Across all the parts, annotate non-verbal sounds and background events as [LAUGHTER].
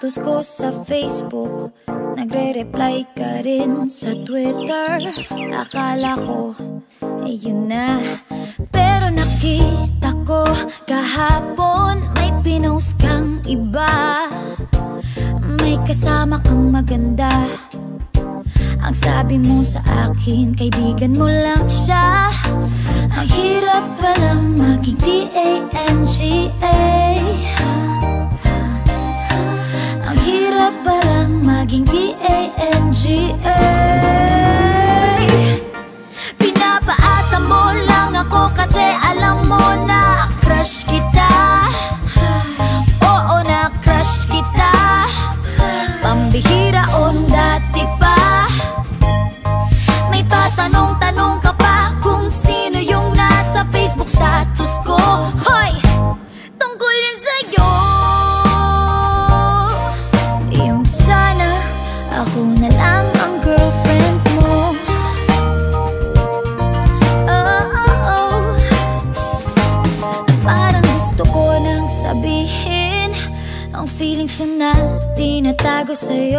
sa status ko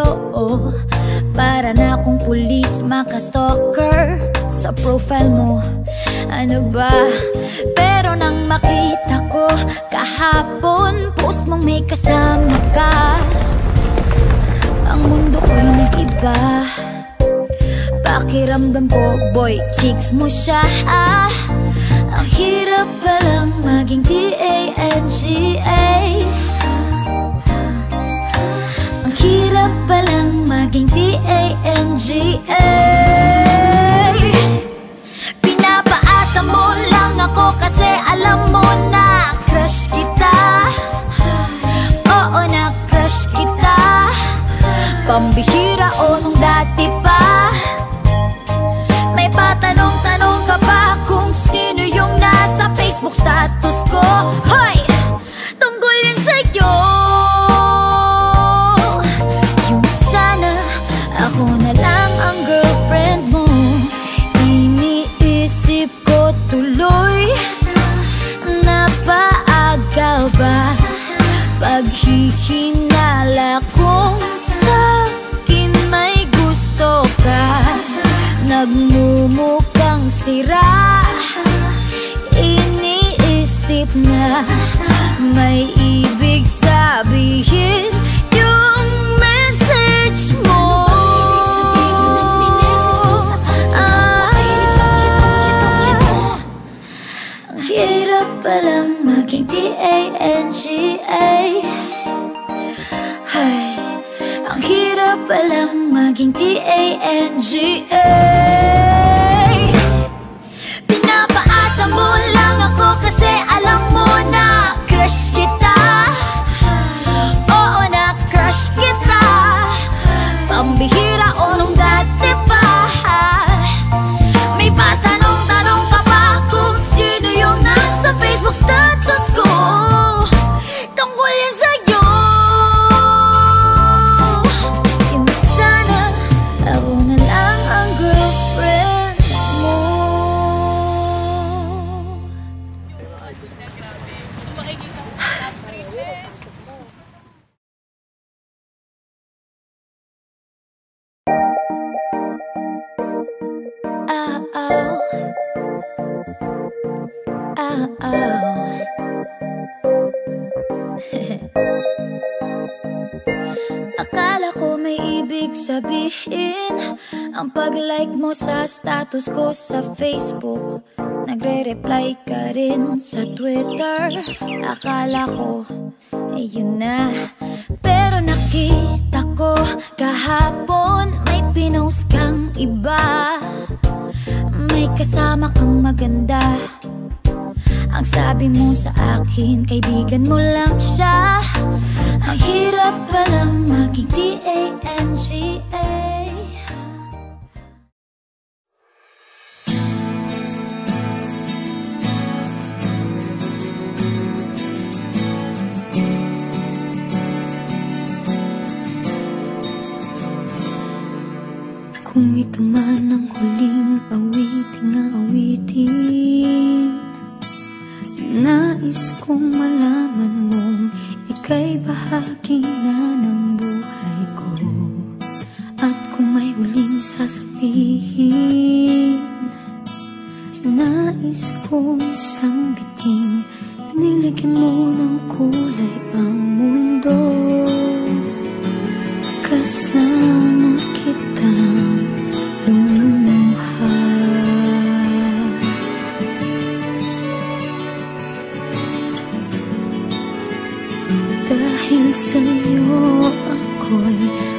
sa'yo oh. Para na akong pulis makastalker Sa profile mo Ano ba? Pero nang makita ko kahapon Post mong may kasama ka Ang mundo ko'y nag-iba Pakiramdam ko, boy, chicks mo siya ah. Ang hirap palang maging D-A-N-G-A Ang hirap palang maging D-A-N-G-A Pinapaasa mo lang ako kasi alam mo na crush kita. Oo na crush kita. Pambihira T-A-N-G-A Pinapaasa Ang pag-like mo sa status ko sa Facebook Nagre-reply ka rin sa Twitter. Akala ko, eh yun na. Pero nakita ko kahapon May pinost kang iba. May kasama kang maganda. Ang sabi mo sa akin, kaibigan mo lang siya. Ang hirap palang maging D-A-N-G-A ito man ang huling awiting na awitin. Nais kong malaman mong ika'y bahagi na ng buhay ko. At kung may huling sasabihin Nais kong sambitin Niligyan mo ng kulay ang mundo. Kasama 会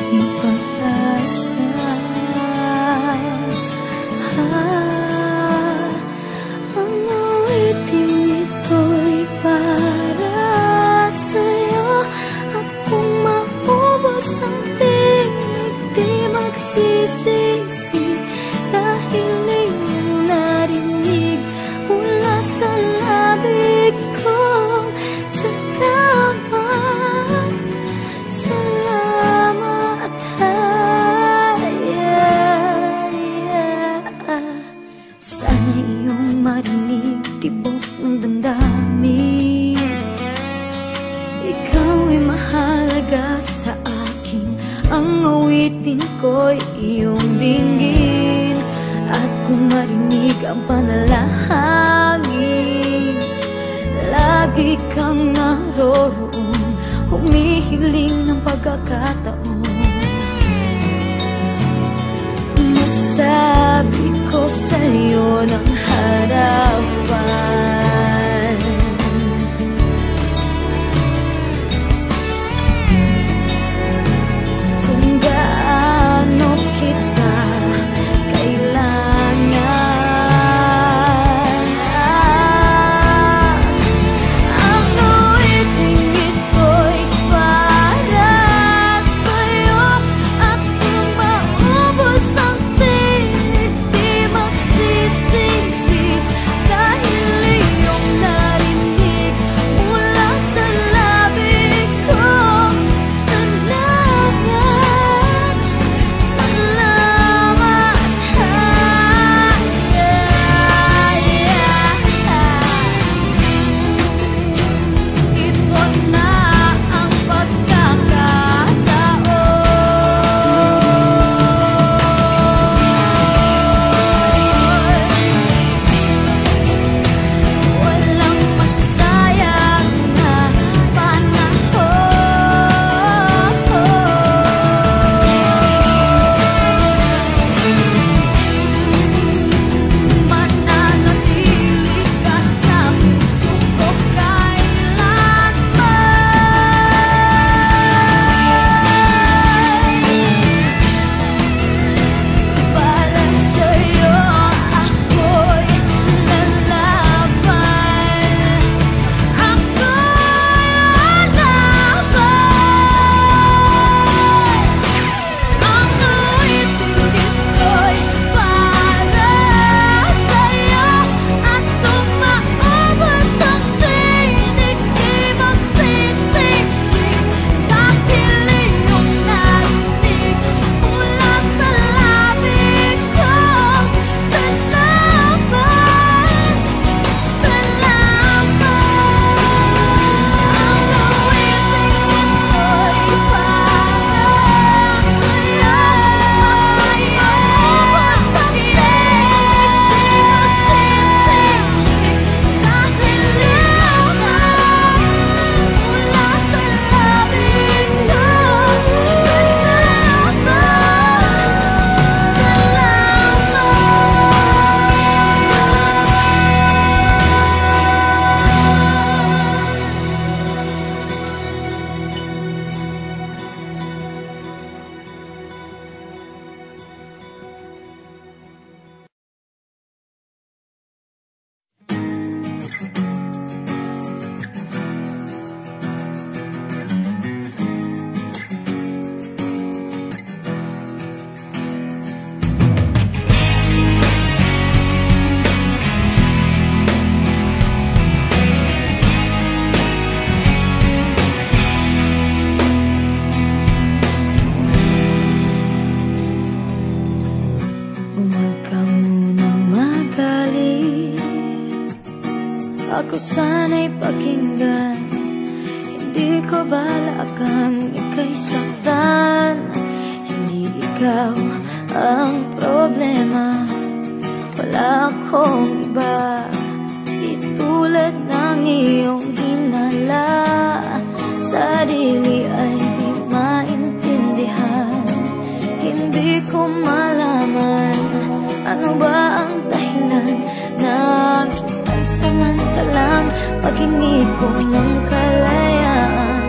ka lang Pag-ingig ko ng kalayaan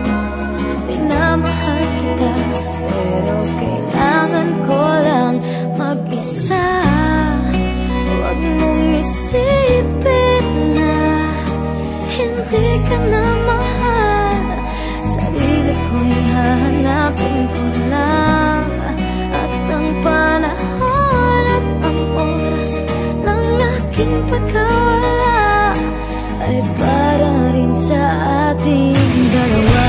Pinamahal kita Pero kailangan ko lang Mag-isa. Huwag mong isipin na Hindi ka na mahal. Sarili ko'y hahanapin ko lang. At ang panahon at ang oras Ng aking pagkakas para rin sa ating dalawa.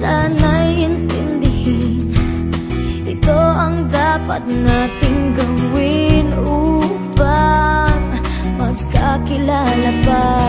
Sana'y intindihin. Ito ang dapat natin. goodbye.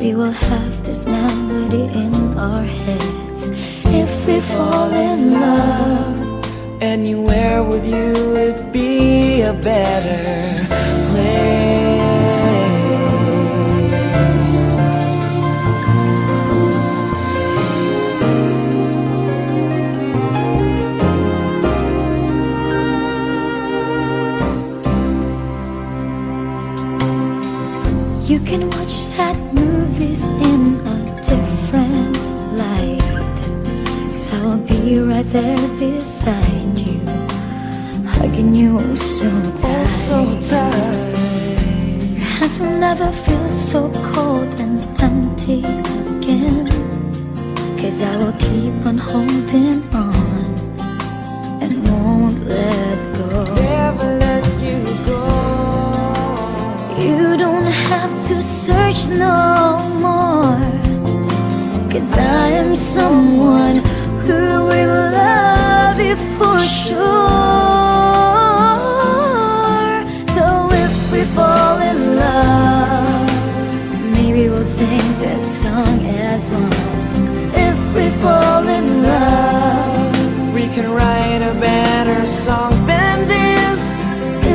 we will have this melody in our heads. If we fall in love, anywhere with you, would be a better place. In a different light. Cause I'll be right there beside you, hugging you so tight. Oh, so tight. Your hands will never feel so cold and empty again. Cause I will keep on holding on and won't let go. Never let you go. You don't have to search no. Cause I am someone who will love you for sure. So if we fall in love, maybe we'll sing this song as one. If we fall in love, We can write a better song than this.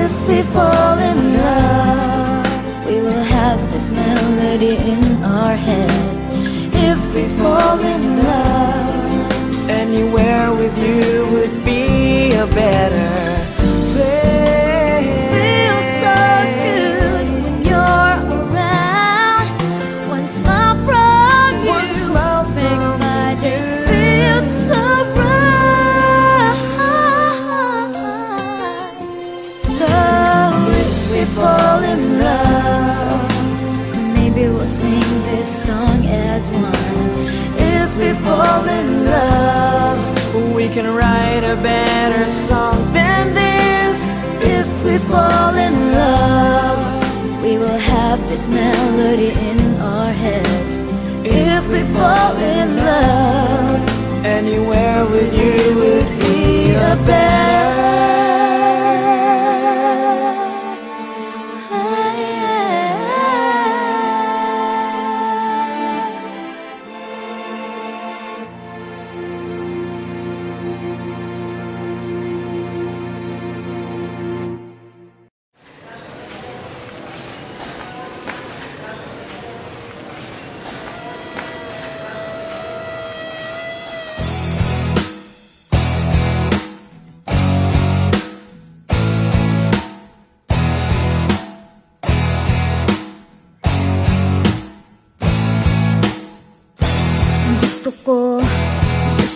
if we fall in love, we will have this melody in our heads. Fall in love, Anywhere with you would be a better a better song than this. If we fall in love, we will have this melody in our heads. If we fall in love, Anywhere with you would be a better.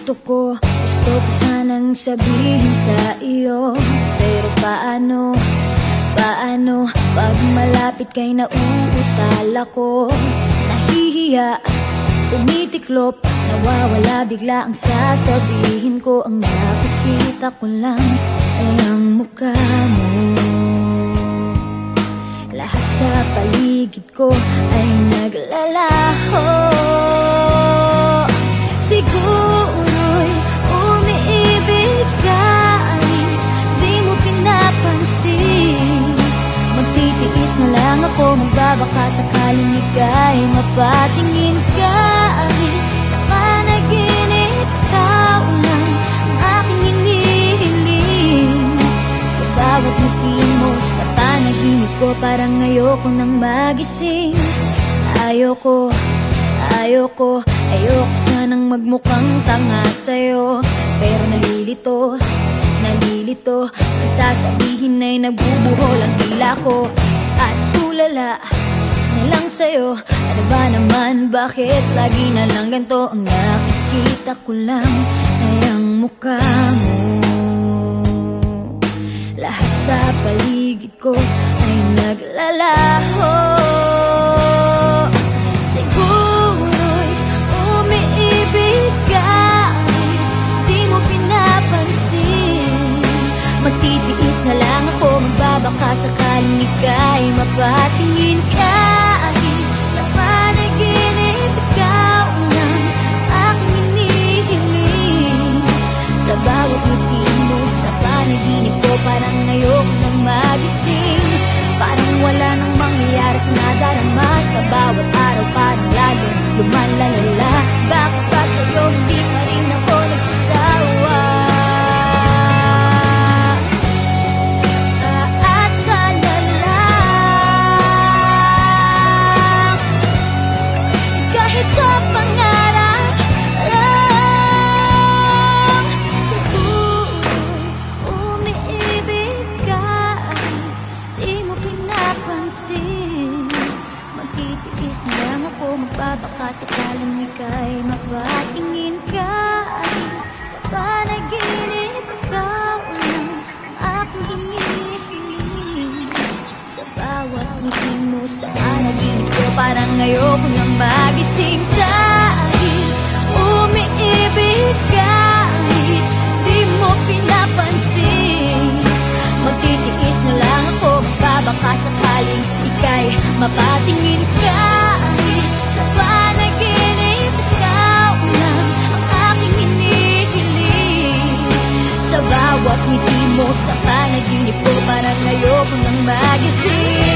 Gusto ko, gusto ko sanang sabihin sa iyo. Pero paano, paano, pag malapit kay nauutal ako? Nahihiya, tumitiklop, nawawala bigla ang sasabihin ko. Ang nakikita ko lang ay ang mukha mo. Lahat sa paligid ko ay naglalaho magbabaka sakaling ika'y mapatingin ka ay Sa panaginip ikaw lang ang aking hinihiling. Sa bawat ngiti mo sa panaginip ko Parang ayoko nang magising. Ayoko, ayoko, ayoko sanang magmukhang tanga sa'yo. Pero nalilito, nalilito Ang sasabihin ay nagbubuhol ang tila ko. At tulala lang sa'yo. Ano ba naman, bakit lagi na lang ganito Ang nakikita ko lang ay ang mukha mo? Lahat sa paligid ko ay naglalaho. Siguro'y umiibig ka di pinapansin. Magtitiis na lang ako magbabaka sakaling ika'y mapatingin kahit Parang ayoko nang magising. Parang wala nang mangyayari sa nadarama. Sa bawat araw parang lalo lumalalala Parang ayoko nang magising Kahit umiibig kahit di mo pinapansin. Magtitiis na lang ako Magbabaka sakaling ika'y mapatingin kahit sa panaginip Ikaw lang ang aking hinihiling. Sa bawat ngiti mo sa panaginip ko Parang ayoko nang magising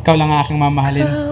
Ikaw lang ang aking mamahalin. [LAUGHS]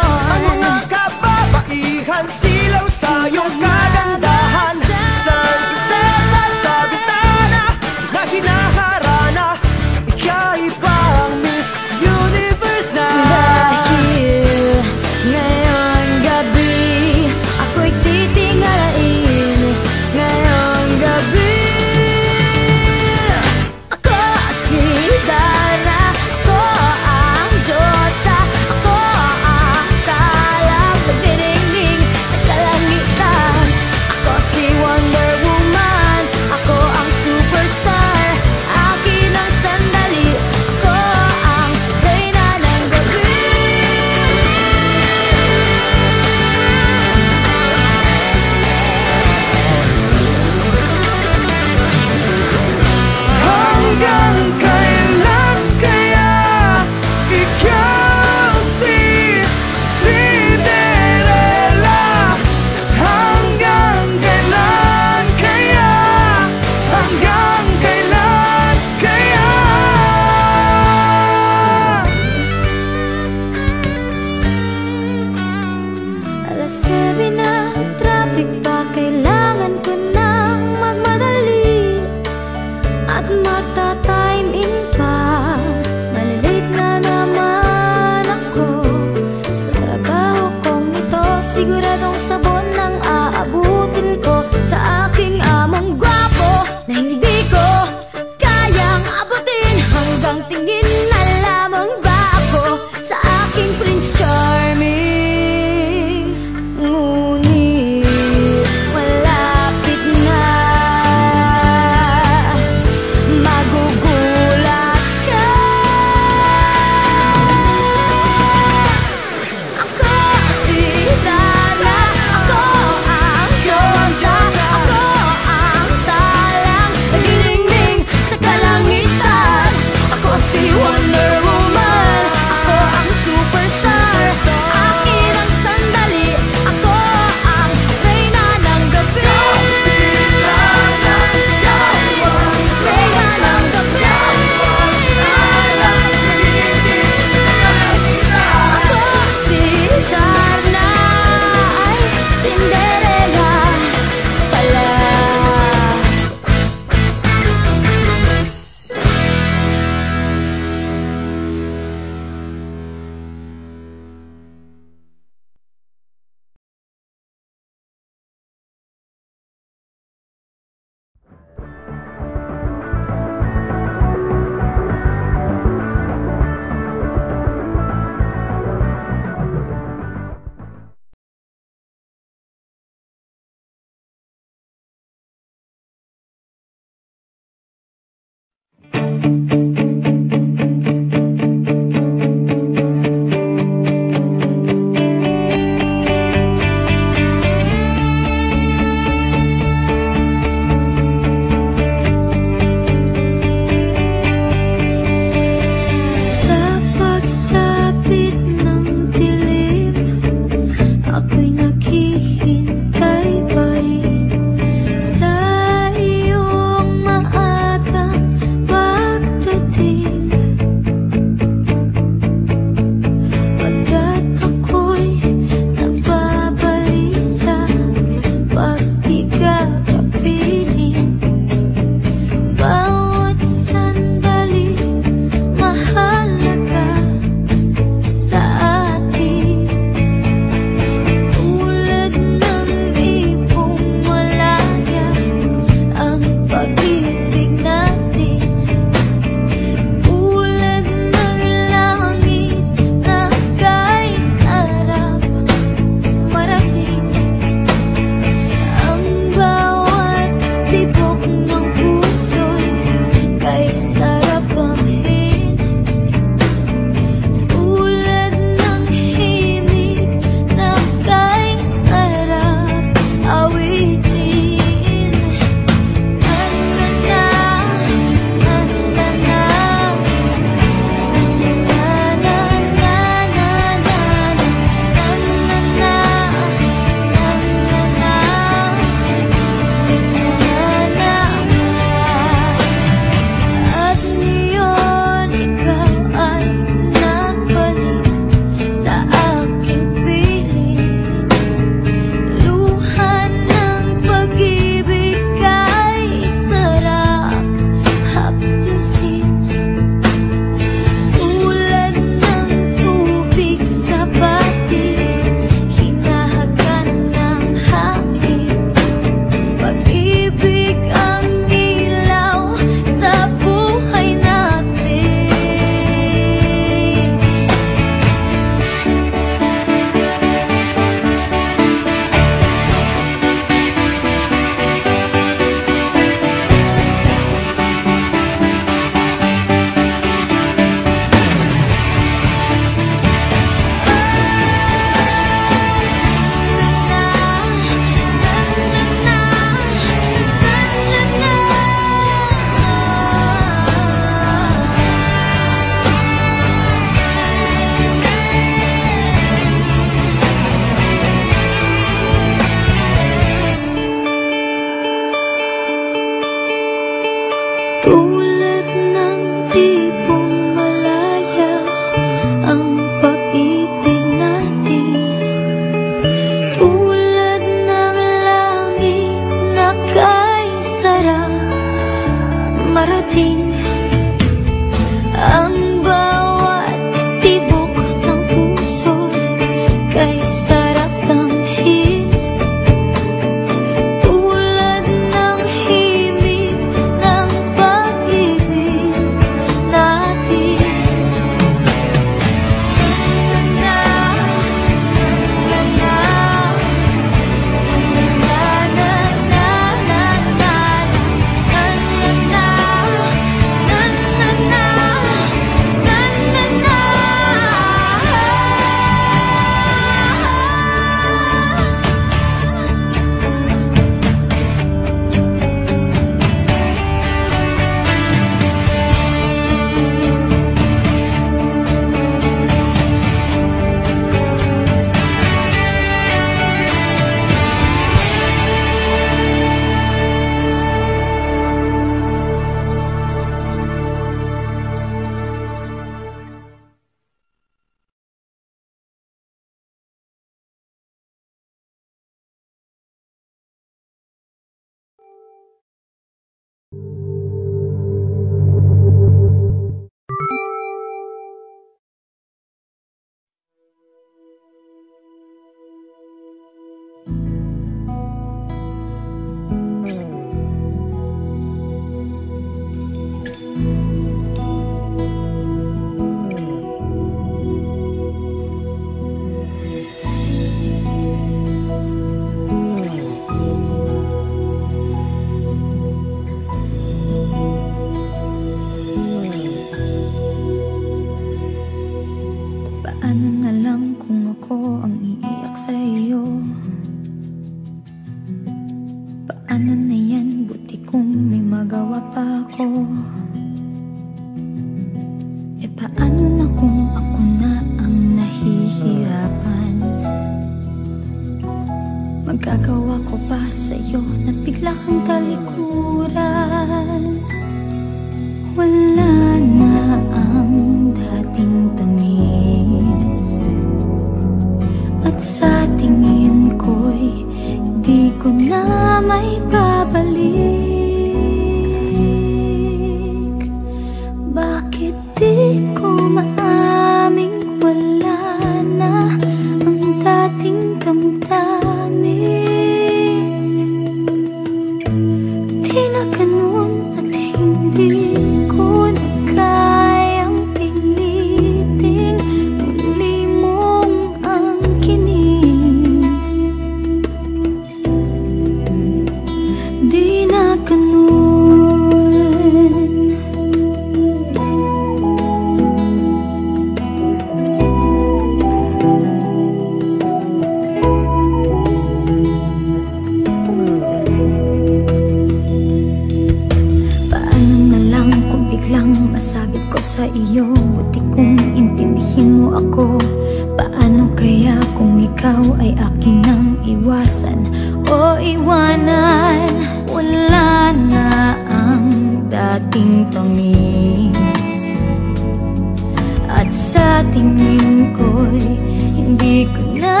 tingin ko'y hindi ko na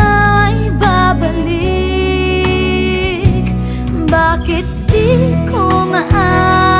ibabalik. Bakit di ko maaari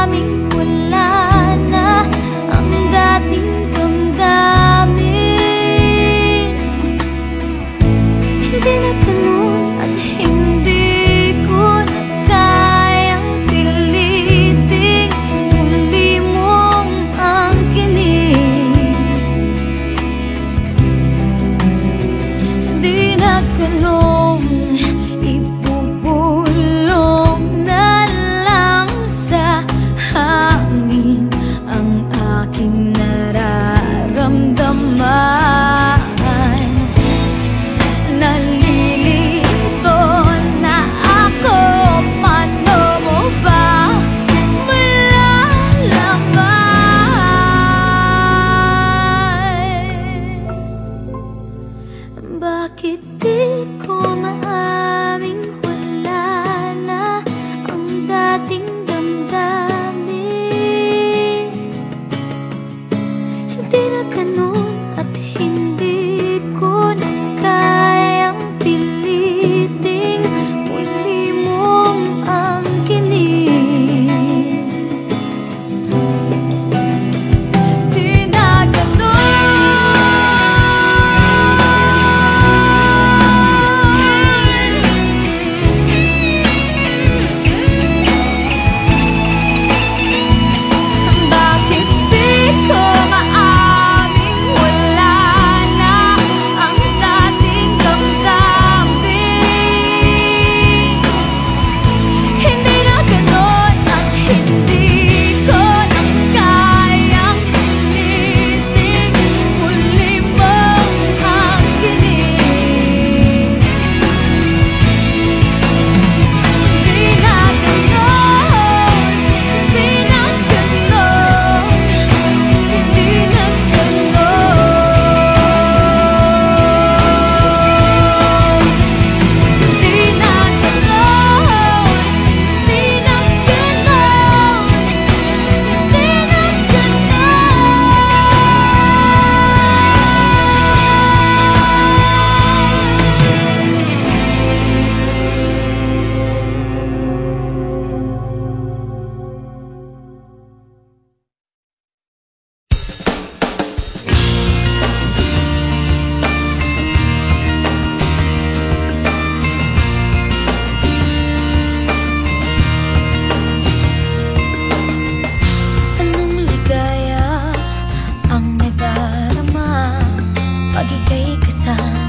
げていくさ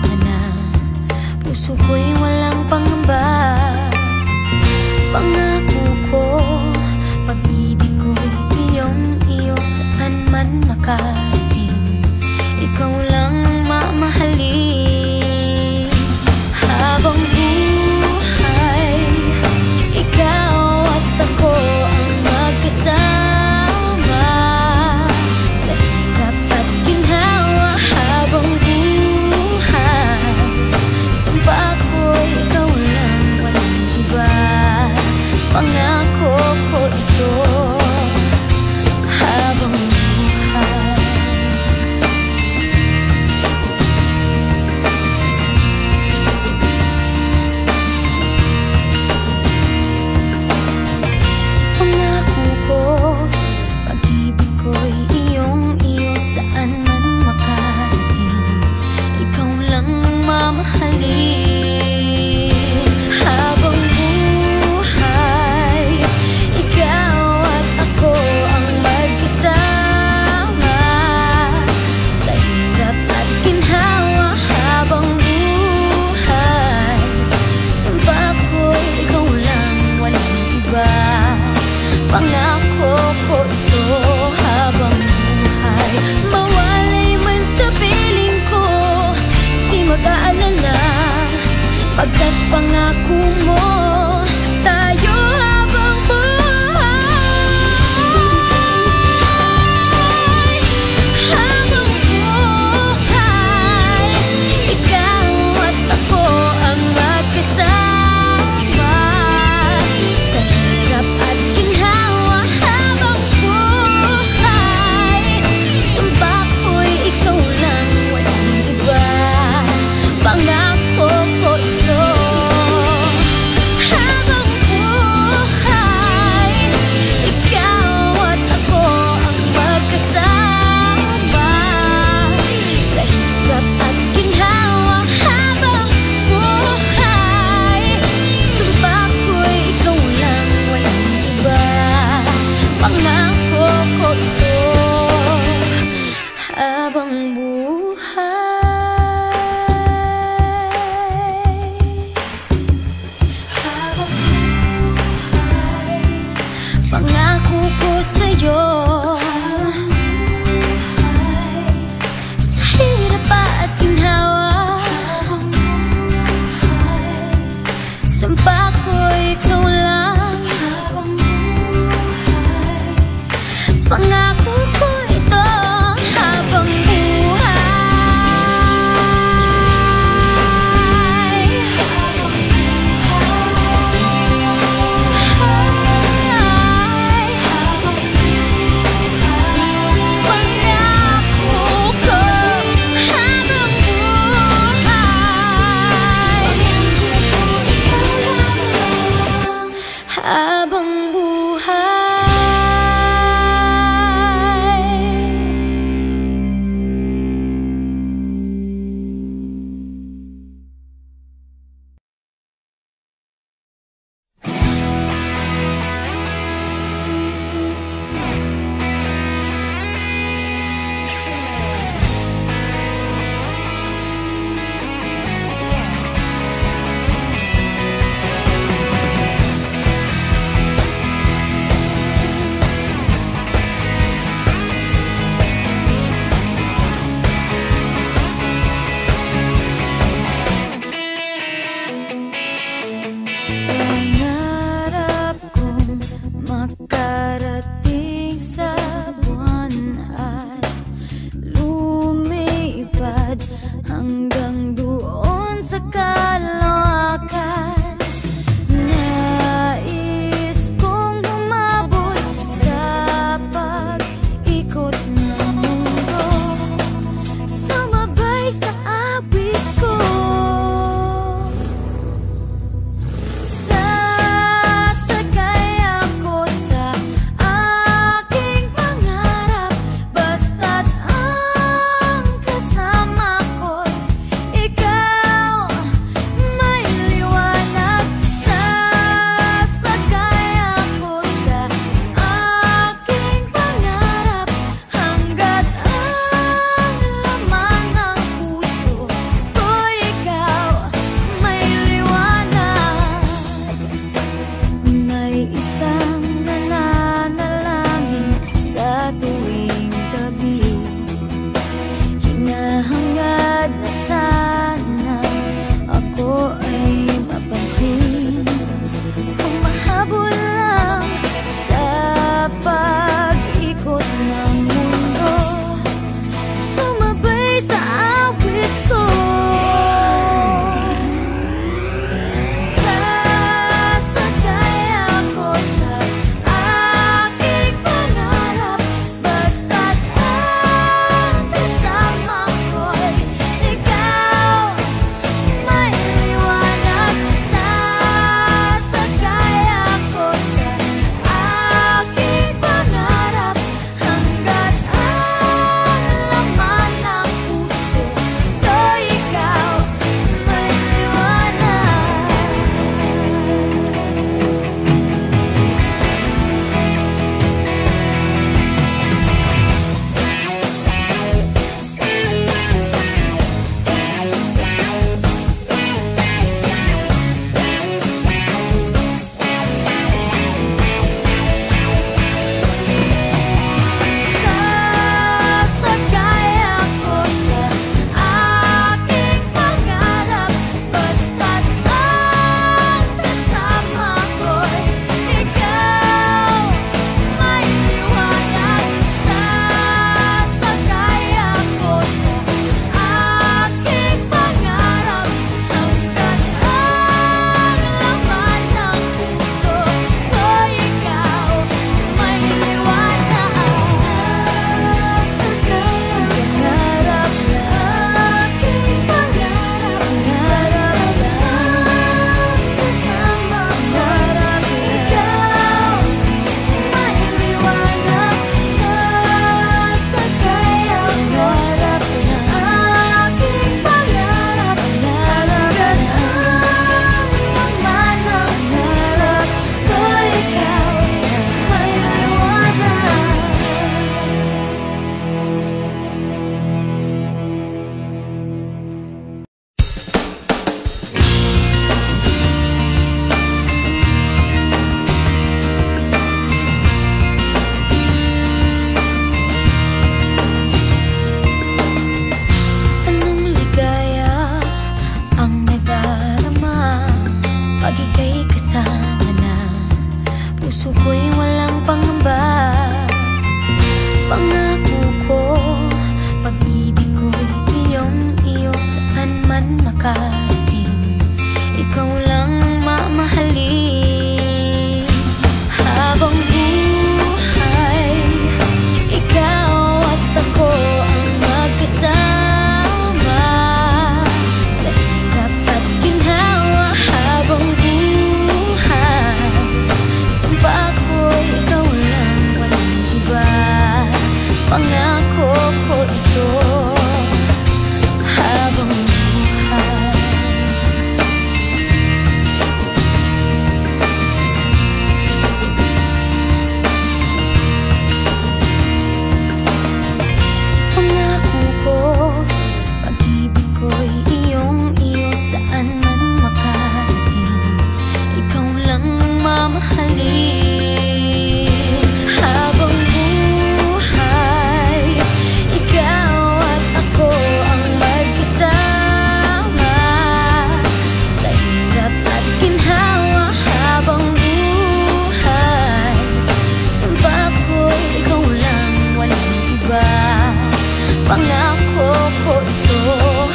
Pangako ko ito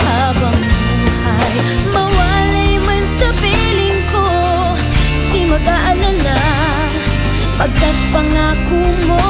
habang buhay. Mawalay man sa piling ko Di mag-aalala. Pagkat pangako mo